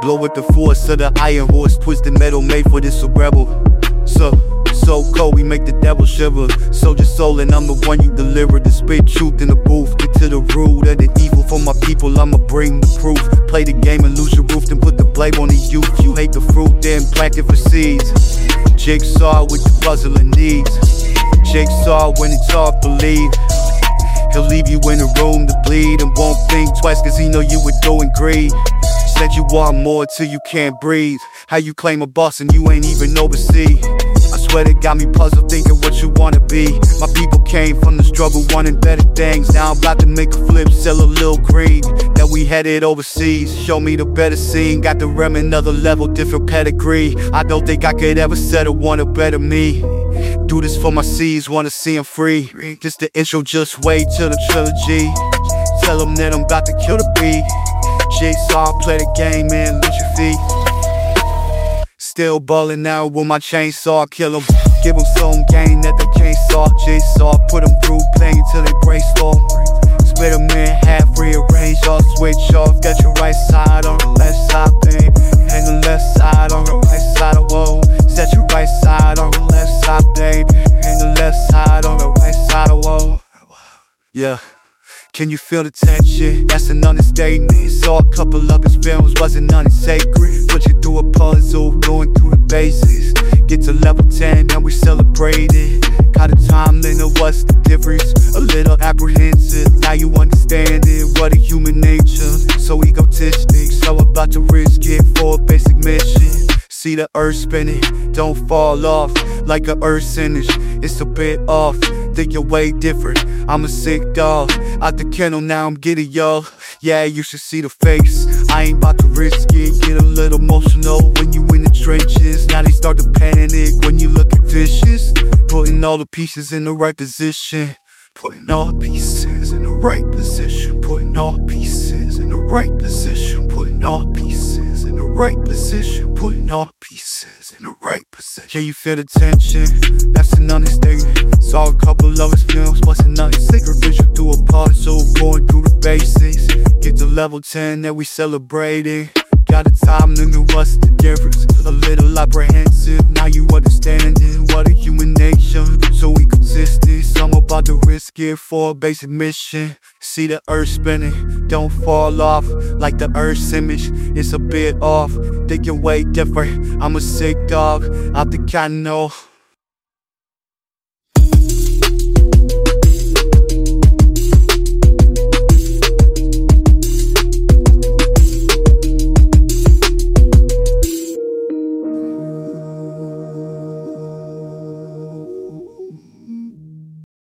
Blow with the force of the iron horse, twisted metal made for this rebel. So, so cold, we make the devil shiver. Soldier soul, and I'm the one you deliver. The spit truth in the booth. Get to the root of the evil for my people, I'ma bring the proof. Play the game and lose your roof, then put the blame on the youth. You hate the fruit, then plant it for seeds. Jigsaw with the puzzle and needs. Jigsaw when it's hard believe. He'll leave you in a room to bleed and won't think twice cause he know you would go and greed. Said you want more till you can't breathe. How you claim a boss and you ain't even overseas? I swear it got me puzzled thinking what you wanna be. My people came from the struggle wanting better things. Now I'm about to make a flip, sell a little green. That we headed overseas. Show me the better scene. Got the rem another level, different pedigree. I don't think I could ever settle one a better me. Do this for my C's, wanna see 'em free. Just the intro, just wait till the trilogy. Tell 'em that I'm about to kill the beat. Jigsaw, play the game and lose your feet. Still ballin' now with my chainsaw, kill 'em. Give 'em some game that they can't saw. Jigsaw, put 'em through pain till they break slow. Split 'em in half, rearrange all, switch off. Got your right side on the left side, babe. And the left side on the right side, of whoa. Set your right side on the left side, babe. And the left side on the right side, of whoa. Yeah. Can you feel the tension? That's an understatement. Saw a couple of films, wasn't sacred. Put you through a puzzle, going through the bases. Get to level 10, and we celebrate it. Got a time limit, what's the difference? A little apprehensive, now you understand it. What a human nature, so egotistic. So about to risk it for a basic mission. See the earth spinning, don't fall off like a earth sentence. It's a bit off, think you're way different. I'm a sick dog, out the kennel now I'm getting y'all. Yeah, you should see the face. I ain't about to risk it, get a little emotional when you in the trenches. Now they start to panic when you look at dishes. Putting all the pieces in the right position. Putting all pieces in the right position. Putting all pieces in the right position. Putting all pieces right position. Putting all pieces in the right position. Yeah, you feel the tension. That's an understatement. Saw a couple of his films, wasn't nothing sacred. Vision through a puzzle, going through the basics. Get to level 10 that we celebrating. Got a time to limit, what's the difference? A little apprehensive, now you understanding what a human nature. So we risk for a basic mission. See the earth spinning, don't fall off like the earth's image. It's a bit off, thinking way different. I'm a sick dog, out the know.